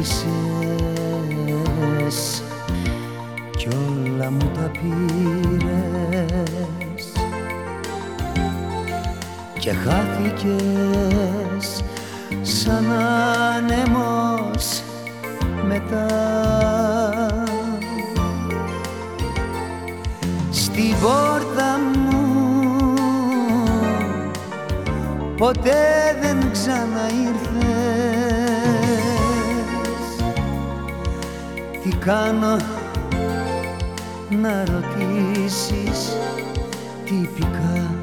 άρχισες κι όλα μου τα πήρες. Και χάθηκες σαν άνεμος μετά. Στην πόρτα μου ποτέ δεν ξαναήρθες τι κάνω να ρωτήσεις τυπικά.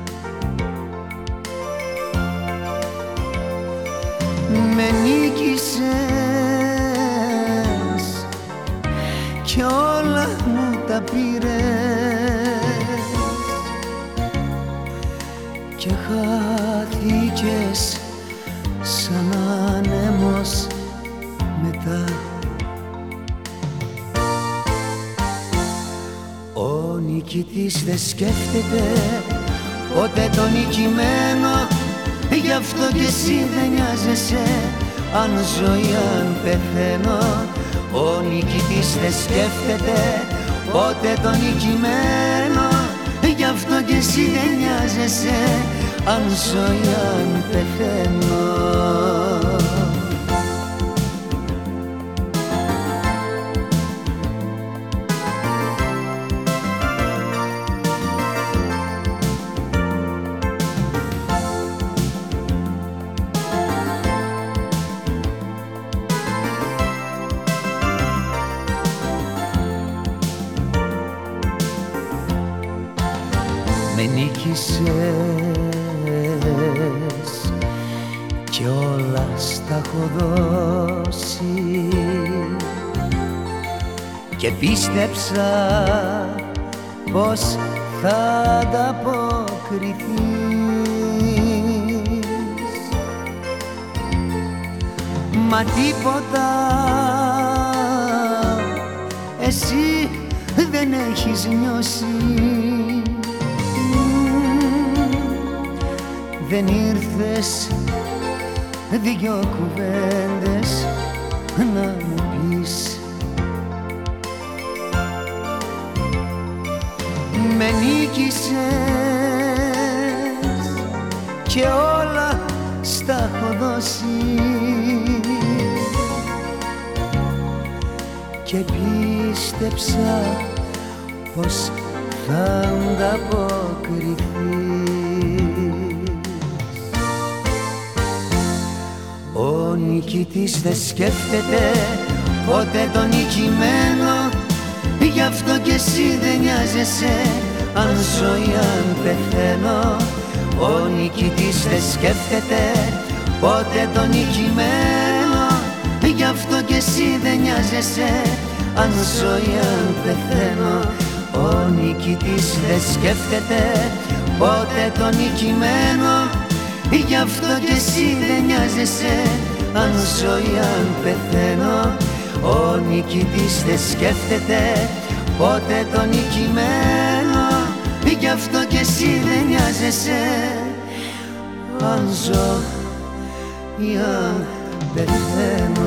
Με νίκησες κι όλα μου τα πήρες και χάθηκες σαν άνεμος νικητής δεν σκέφτεται ποτέ το νικημένο. Γι' αυτό κι εσύ δεν νοιάζεσαι αν ζω ή αν πεθαίνω. Ο νικητής δεν σκέφτεται ποτέ το νικημένο. Γι' αυτό κι εσύ δεν νοιάζεσαι αν ζω ή αν πεθαίνω με νίκησες κι όλα στα έχω δώσει. Και πίστεψα πως θα ανταποκριθείς. Μα τίποτα εσύ δεν έχεις νιώσει δεν ήρθες. Δυο κουβέντες να μου πεις. Με νίκησες και όλα στα έχω δώσει. Και πίστεψα πως θα ανταποκριθείς νικητής δεν σκέφτεται ποτέ το νικημένο. Γι' αυτό κι εσύ δεν νοιάζεσαι αν ζω ή αν πεθαίνω. Ο νικητής δεν σκέφτεται ποτέ το νικημένο. Γι' αυτό κι εσύ δεν νοιάζεσαι αν ζω ή αν πεθαίνω. Ο νικητής δεν σκέφτεται ποτέ το νικημένο. Γι' αυτό κι εσύ δεν νοιάζεσαι αν ζω ή αν πεθαίνω Ο νικητής δεν σκέφτεται πότε το νικημένο. Γι' αυτό κι εσύ δεν νοιάζεσαι. Αν ζω ή αν πεθαίνω